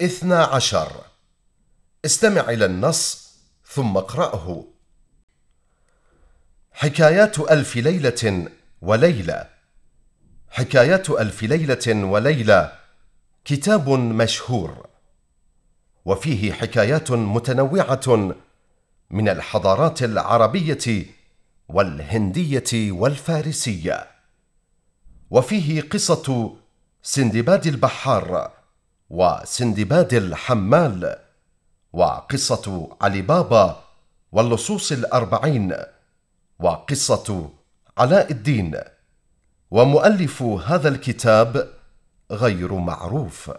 اثنا عشر. استمع إلى النص ثم اقرأه. حكايات ألف ليلة وليلة. حكايات ألف ليلة وليلة. كتاب مشهور. وفيه حكايات متنوعة من الحضارات العربية والهندية والفارسية. وفيه قصة سندباد البحار وسندباد الحمال وقصة علي بابا واللصوص الأربعين وقصة علاء الدين. ومؤلف هذا الكتاب غير معروف.